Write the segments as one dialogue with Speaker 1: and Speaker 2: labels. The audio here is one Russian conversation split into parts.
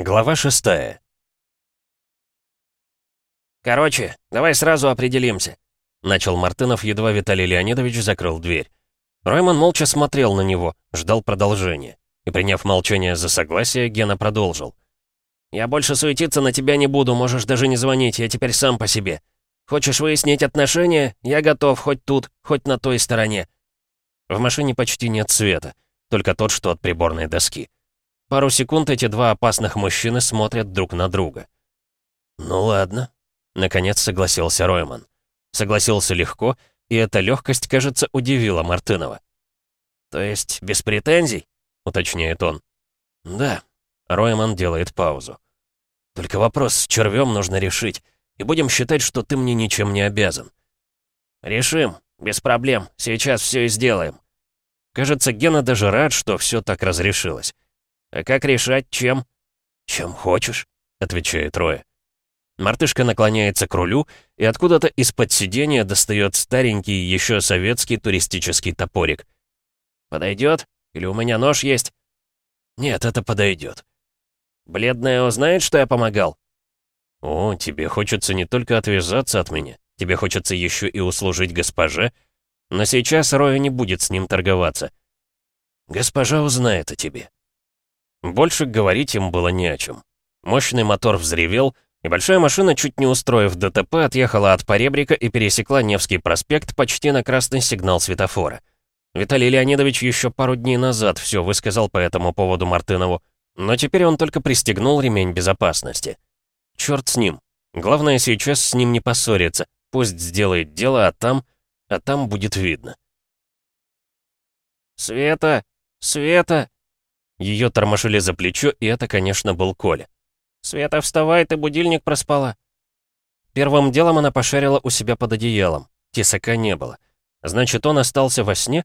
Speaker 1: Глава шестая.
Speaker 2: «Короче, давай сразу определимся», —
Speaker 1: начал Мартынов, едва Виталий Леонидович закрыл дверь. Ройман молча смотрел на него, ждал продолжения. И, приняв молчание за согласие, Гена продолжил.
Speaker 2: «Я больше суетиться на тебя не буду, можешь даже не звонить, я теперь сам по себе. Хочешь выяснить отношения? Я готов, хоть тут, хоть на той стороне».
Speaker 1: В машине почти нет света, только тот, что от приборной доски. Пару секунд эти два опасных мужчины смотрят друг на друга. «Ну ладно», — наконец согласился Ройман. Согласился легко, и эта легкость, кажется, удивила Мартынова.
Speaker 2: «То есть без претензий?»
Speaker 1: — уточняет он. «Да». Ройман делает паузу. «Только вопрос с червем нужно решить, и будем считать, что ты мне ничем не обязан».
Speaker 2: «Решим, без проблем, сейчас все и сделаем».
Speaker 1: Кажется, Гена даже рад, что все так разрешилось.
Speaker 2: «А как решать, чем?»
Speaker 1: «Чем хочешь», — отвечает Роя. Мартышка наклоняется к рулю и откуда-то из-под сиденья достает старенький, еще советский туристический топорик.
Speaker 2: «Подойдет? Или у меня нож есть?»
Speaker 1: «Нет, это подойдет».
Speaker 2: «Бледная узнает, что я помогал?»
Speaker 1: «О, тебе хочется не только отвязаться от меня, тебе хочется еще и услужить госпоже, но сейчас Роя не будет с ним торговаться. Госпожа узнает о тебе». Больше говорить им было не о чем. Мощный мотор взревел, и большая машина, чуть не устроив ДТП, отъехала от поребрика и пересекла Невский проспект почти на красный сигнал светофора. Виталий Леонидович еще пару дней назад все высказал по этому поводу Мартынову, но теперь он только пристегнул ремень безопасности. Черт с ним. Главное сейчас с ним не поссориться. Пусть сделает дело, а там... а там будет видно.
Speaker 2: «Света! Света!»
Speaker 1: Ее тормошили за плечо, и это, конечно, был Коля.
Speaker 2: «Света, вставай, ты будильник проспала».
Speaker 1: Первым делом она пошарила у себя под одеялом. Тесака не было. Значит, он остался во сне?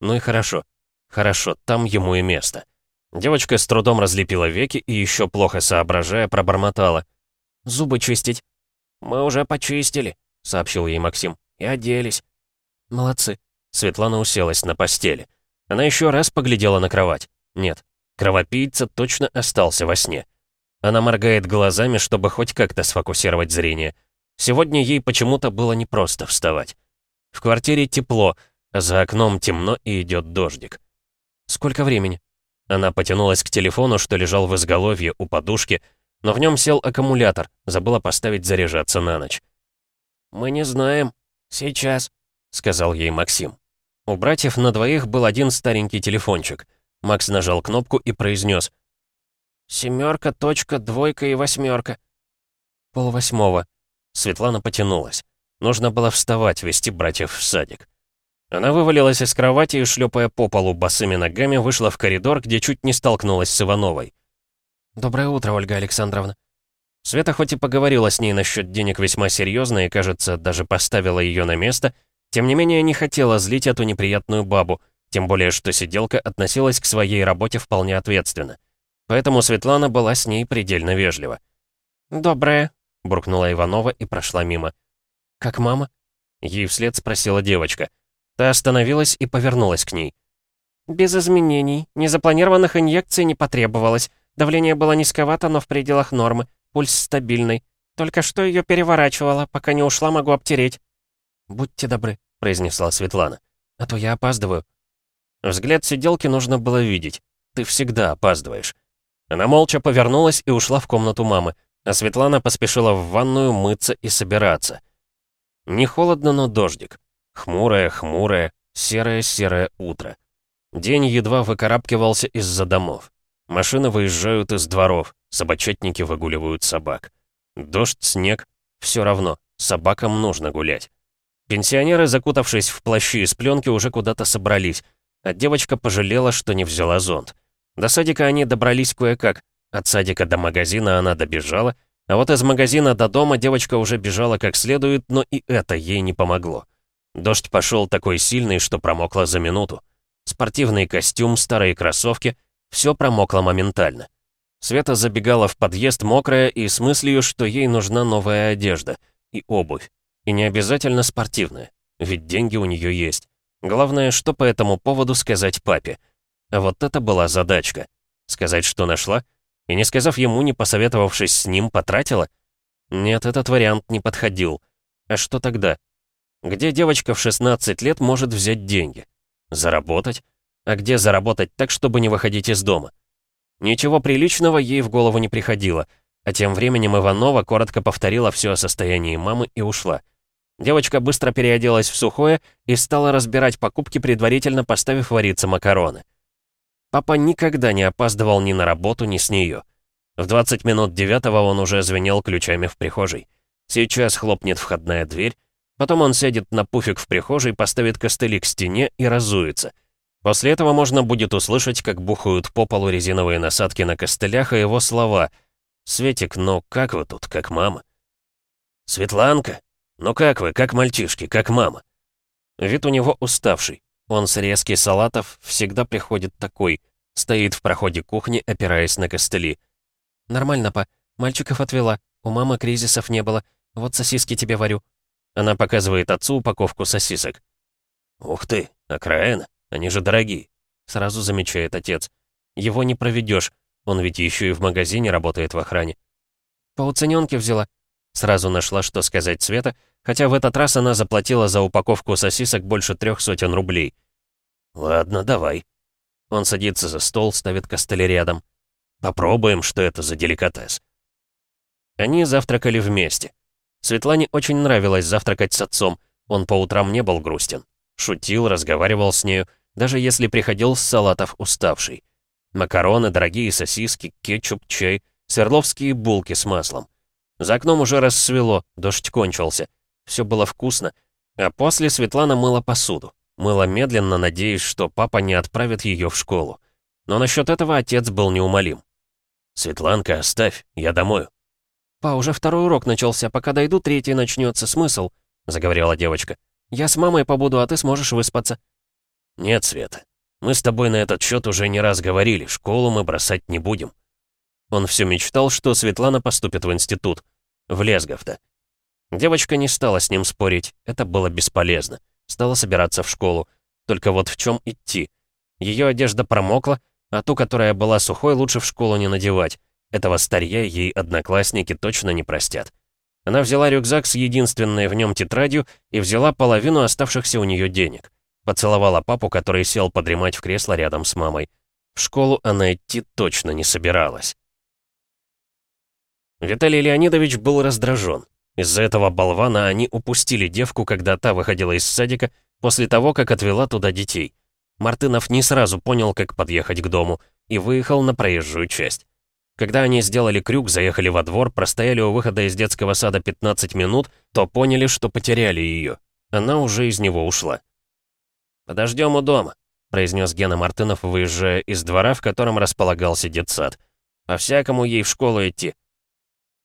Speaker 1: Ну и хорошо. Хорошо, там ему и место. Девочка с трудом разлепила веки и еще плохо соображая, пробормотала. «Зубы чистить».
Speaker 2: «Мы уже почистили», — сообщил ей Максим. «И оделись».
Speaker 1: «Молодцы». Светлана уселась на постели. Она еще раз поглядела на кровать. Нет, кровопийца точно остался во сне. Она моргает глазами, чтобы хоть как-то сфокусировать зрение. Сегодня ей почему-то было непросто вставать. В квартире тепло, за окном темно и идет дождик. «Сколько времени?» Она потянулась к телефону, что лежал в изголовье у подушки, но в нем сел аккумулятор, забыла поставить заряжаться на ночь.
Speaker 2: «Мы не знаем. Сейчас», — сказал ей Максим.
Speaker 1: У братьев на двоих был один старенький телефончик. Макс нажал кнопку и произнес.
Speaker 2: «Семерка, точка, двойка и восьмерка».
Speaker 1: Полвосьмого. Светлана потянулась. Нужно было вставать, вести братьев в садик. Она вывалилась из кровати и, шлепая по полу босыми ногами, вышла в коридор, где чуть не столкнулась с Ивановой. «Доброе утро, Ольга Александровна». Света хоть и поговорила с ней насчет денег весьма серьезно и, кажется, даже поставила ее на место, тем не менее не хотела злить эту неприятную бабу, тем более, что сиделка относилась к своей работе вполне ответственно. Поэтому Светлана была с ней предельно вежлива.
Speaker 2: «Доброе», —
Speaker 1: буркнула Иванова и прошла мимо. «Как мама?» Ей вслед спросила девочка. Та остановилась и повернулась к ней.
Speaker 2: «Без изменений. Незапланированных инъекций не потребовалось. Давление было низковато, но в пределах нормы. Пульс стабильный. Только что ее переворачивало. Пока не ушла, могу обтереть».
Speaker 1: «Будьте добры», — произнесла Светлана. «А то я опаздываю». Взгляд сиделки нужно было видеть. Ты всегда опаздываешь. Она молча повернулась и ушла в комнату мамы, а Светлана поспешила в ванную мыться и собираться. Не холодно, но дождик. Хмурое, хмурое, серое-серое утро. День едва выкарабкивался из-за домов. Машины выезжают из дворов, собачатники выгуливают собак. Дождь, снег — все равно, собакам нужно гулять. Пенсионеры, закутавшись в плащи из пленки, уже куда-то собрались, а девочка пожалела, что не взяла зонт. До садика они добрались кое-как. От садика до магазина она добежала, а вот из магазина до дома девочка уже бежала как следует, но и это ей не помогло. Дождь пошел такой сильный, что промокло за минуту. Спортивный костюм, старые кроссовки — все промокло моментально. Света забегала в подъезд мокрая и с мыслью, что ей нужна новая одежда и обувь. И не обязательно спортивная, ведь деньги у нее есть. Главное, что по этому поводу сказать папе. А вот это была задачка. Сказать, что нашла? И не сказав ему, не посоветовавшись с ним, потратила? Нет, этот вариант не подходил. А что тогда? Где девочка в 16 лет может взять деньги? Заработать? А где заработать так, чтобы не выходить из дома? Ничего приличного ей в голову не приходило, а тем временем Иванова коротко повторила все о состоянии мамы и ушла. Девочка быстро переоделась в сухое и стала разбирать покупки, предварительно поставив вариться макароны. Папа никогда не опаздывал ни на работу, ни с нее. В 20 минут девятого он уже звенел ключами в прихожей. Сейчас хлопнет входная дверь, потом он сядет на пуфик в прихожей, поставит костыли к стене и разуется. После этого можно будет услышать, как бухают по полу резиновые насадки на костылях, и его слова «Светик, ну как вы тут, как мама?» «Светланка, ну как вы, как мальчишки, как мама?» Вид у него уставший. Он с резки салатов всегда приходит такой, стоит в проходе кухни, опираясь на костыли. «Нормально, па. Мальчиков отвела. У мамы кризисов не было. Вот сосиски тебе варю». Она показывает отцу упаковку сосисок. «Ух ты, окраина. Они же дорогие», — сразу замечает отец. «Его не проведешь. Он ведь еще и в магазине работает в охране».
Speaker 2: «По уцененке взяла».
Speaker 1: Сразу нашла, что сказать Света, хотя в этот раз она заплатила за упаковку сосисок больше трех сотен рублей. «Ладно, давай». Он садится за стол, ставит костыли рядом. «Попробуем, что это за деликатес». Они завтракали вместе. Светлане очень нравилось завтракать с отцом, он по утрам не был грустен. Шутил, разговаривал с нею, даже если приходил с салатов уставший. Макароны, дорогие сосиски, кетчуп, чай, сверловские булки с маслом. За окном уже рассвело, дождь кончился. Все было вкусно. А после Светлана мыла посуду. Мыла медленно, надеясь, что папа не отправит ее в школу. Но насчет этого отец был неумолим. «Светланка, оставь, я домой».
Speaker 2: «Па, уже второй урок начался, пока дойду, третий начнется. Смысл?» — заговорила девочка. «Я с мамой побуду, а ты сможешь выспаться».
Speaker 1: «Нет, Света, мы с тобой на этот счет уже не раз говорили, школу мы бросать не будем». Он все мечтал, что Светлана поступит в институт. В Лесговто. Девочка не стала с ним спорить, это было бесполезно. Стала собираться в школу. Только вот в чем идти? Ее одежда промокла, а ту, которая была сухой, лучше в школу не надевать. Этого старья ей одноклассники точно не простят. Она взяла рюкзак с единственной в нем тетрадью и взяла половину оставшихся у нее денег. Поцеловала папу, который сел подремать в кресло рядом с мамой. В школу она идти точно не собиралась. Виталий Леонидович был раздражен. Из-за этого болвана они упустили девку, когда та выходила из садика, после того, как отвела туда детей. Мартынов не сразу понял, как подъехать к дому, и выехал на проезжую часть. Когда они сделали крюк, заехали во двор, простояли у выхода из детского сада 15 минут, то поняли, что потеряли ее. Она уже из него ушла. «Подождем у дома», — произнес Гена Мартынов, выезжая из двора, в котором располагался детсад. «По-всякому ей в школу идти.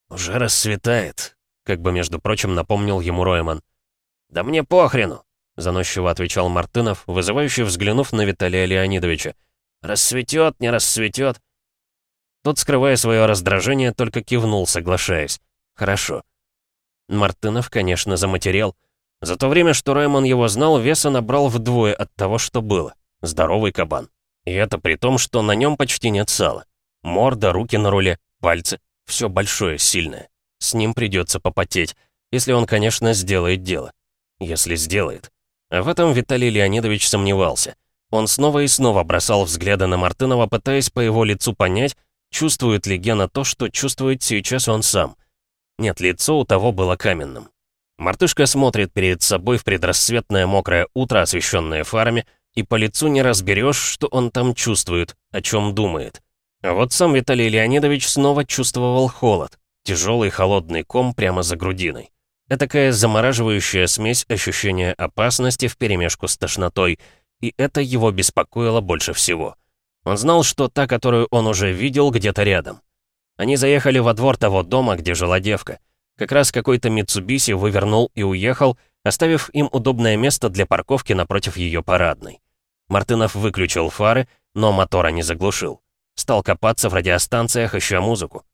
Speaker 1: «Уже рассветает», — как бы, между прочим, напомнил ему Ройман. «Да мне похрену», — заносчиво отвечал Мартынов, вызывающе взглянув на Виталия Леонидовича. «Рассветет, не рассветет». Тот, скрывая свое раздражение, только кивнул, соглашаясь. «Хорошо». Мартынов, конечно, заматерел. За то время, что Раймон его знал, веса набрал вдвое от того, что было. Здоровый кабан. И это при том, что на нем почти нет сала. Морда, руки на руле, пальцы. Все большое, сильное. С ним придется попотеть, если он, конечно, сделает дело. Если сделает. А в этом Виталий Леонидович сомневался. Он снова и снова бросал взгляды на Мартынова, пытаясь по его лицу понять, чувствует ли Гена то, что чувствует сейчас он сам. Нет, лицо у того было каменным. Мартышка смотрит перед собой в предрассветное мокрое утро, освещенное фарами, и по лицу не разберешь, что он там чувствует, о чем думает. А вот сам Виталий Леонидович снова чувствовал холод. Тяжелый холодный ком прямо за грудиной. Этакая замораживающая смесь ощущения опасности вперемешку с тошнотой. И это его беспокоило больше всего. Он знал, что та, которую он уже видел, где-то рядом. Они заехали во двор того дома, где жила девка. Как раз какой-то Митсубиси вывернул и уехал, оставив им удобное место для парковки напротив ее парадной. Мартынов выключил фары, но мотора не заглушил. Стал копаться в радиостанциях, ища музыку.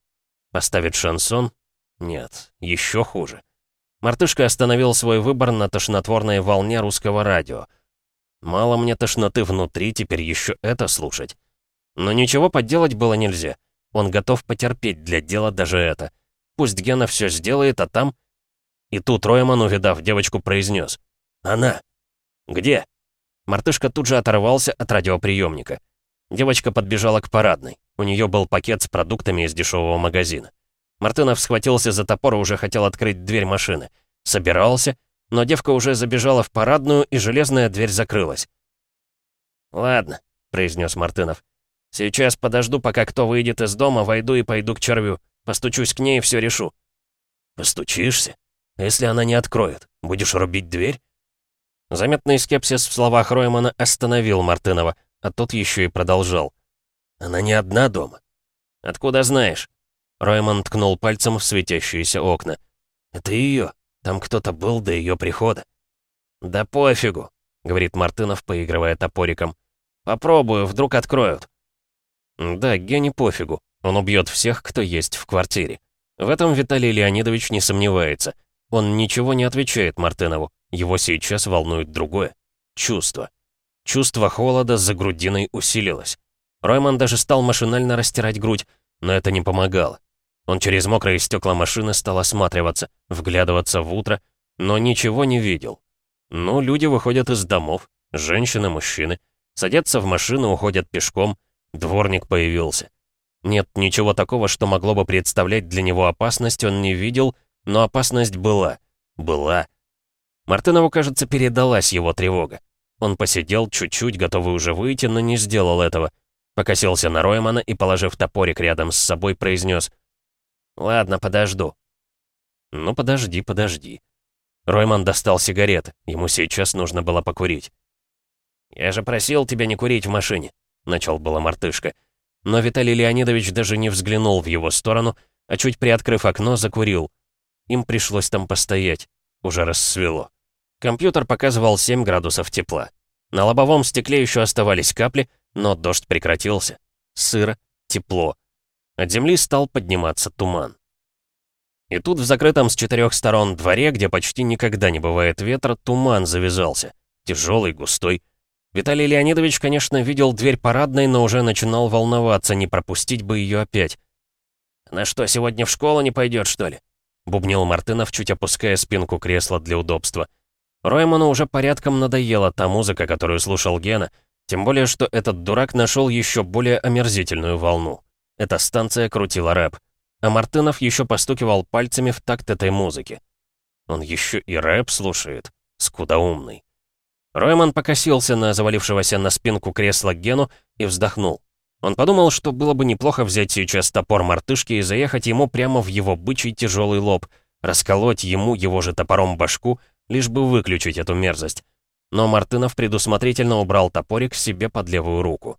Speaker 1: Поставить шансон? Нет, еще хуже. Мартышка остановил свой выбор на тошнотворной волне русского радио. Мало мне тошноты внутри, теперь еще это слушать. Но ничего подделать было нельзя. Он готов потерпеть для дела даже это. Пусть Гена все сделает, а там... И тут Ройман, увидав девочку, произнес. «Она!» «Где?» Мартышка тут же оторвался от радиоприемника. Девочка подбежала к парадной. У нее был пакет с продуктами из дешевого магазина. Мартынов схватился за топор и уже хотел открыть дверь машины. Собирался, но девка уже забежала в парадную, и железная дверь закрылась. «Ладно», — произнес Мартынов. «Сейчас подожду, пока кто выйдет из дома, войду и пойду к червю. Постучусь к ней и все решу». «Постучишься? Если она не откроет, будешь рубить дверь?» Заметный скепсис в словах Роймана остановил Мартынова, а тот еще и продолжал. «Она не одна дома». «Откуда знаешь?» Ройман ткнул пальцем в светящиеся окна. «Это ее. Там кто-то был до ее прихода». «Да пофигу», — говорит Мартынов, поигрывая топориком. «Попробую, вдруг откроют». Да, Гене пофигу. Он убьет всех, кто есть в квартире. В этом Виталий Леонидович не сомневается. Он ничего не отвечает Мартынову. Его сейчас волнует другое. Чувство. Чувство холода за грудиной усилилось. Ройман даже стал машинально растирать грудь, но это не помогало. Он через мокрые стекла машины стал осматриваться, вглядываться в утро, но ничего не видел. Ну, люди выходят из домов, женщины, мужчины, садятся в машину, уходят пешком, дворник появился. Нет ничего такого, что могло бы представлять для него опасность, он не видел, но опасность была. Была. Мартынову, кажется, передалась его тревога. Он посидел чуть-чуть, готовый уже выйти, но не сделал этого. Покосился на Роймана и, положив топорик рядом с собой, произнес «Ладно, подожду». «Ну, подожди, подожди». Ройман достал сигареты. Ему сейчас нужно было покурить. «Я же просил тебя не курить в машине», — начал было мартышка. Но Виталий Леонидович даже не взглянул в его сторону, а чуть приоткрыв окно, закурил. Им пришлось там постоять. Уже рассвело. Компьютер показывал 7 градусов тепла. На лобовом стекле еще оставались капли, но дождь прекратился. Сыро, тепло. От земли стал подниматься туман. И тут в закрытом с четырех сторон дворе, где почти никогда не бывает ветра, туман завязался. Тяжелый, густой. Виталий Леонидович, конечно, видел дверь парадной, но уже начинал волноваться, не пропустить бы ее опять. «На что, сегодня в школу не пойдет, что ли?» — бубнил Мартынов, чуть опуская спинку кресла для удобства. Ройману уже порядком надоела та музыка, которую слушал Гена, тем более, что этот дурак нашел еще более омерзительную волну. Эта станция крутила рэп, а Мартынов еще постукивал пальцами в такт этой музыки. Он еще и рэп слушает, скудоумный. Ройман покосился на завалившегося на спинку кресла Гену и вздохнул. Он подумал, что было бы неплохо взять сейчас топор мартышки и заехать ему прямо в его бычий тяжелый лоб, расколоть ему его же топором башку лишь бы выключить эту мерзость. Но Мартынов предусмотрительно убрал топорик себе под левую руку.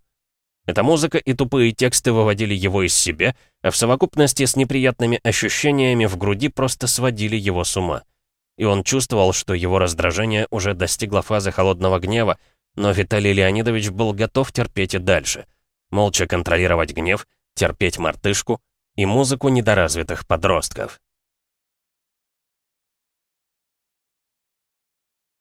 Speaker 1: Эта музыка и тупые тексты выводили его из себя, а в совокупности с неприятными ощущениями в груди просто сводили его с ума. И он чувствовал, что его раздражение уже достигло фазы холодного гнева, но Виталий Леонидович был готов терпеть и дальше. Молча контролировать гнев, терпеть мартышку и музыку недоразвитых подростков.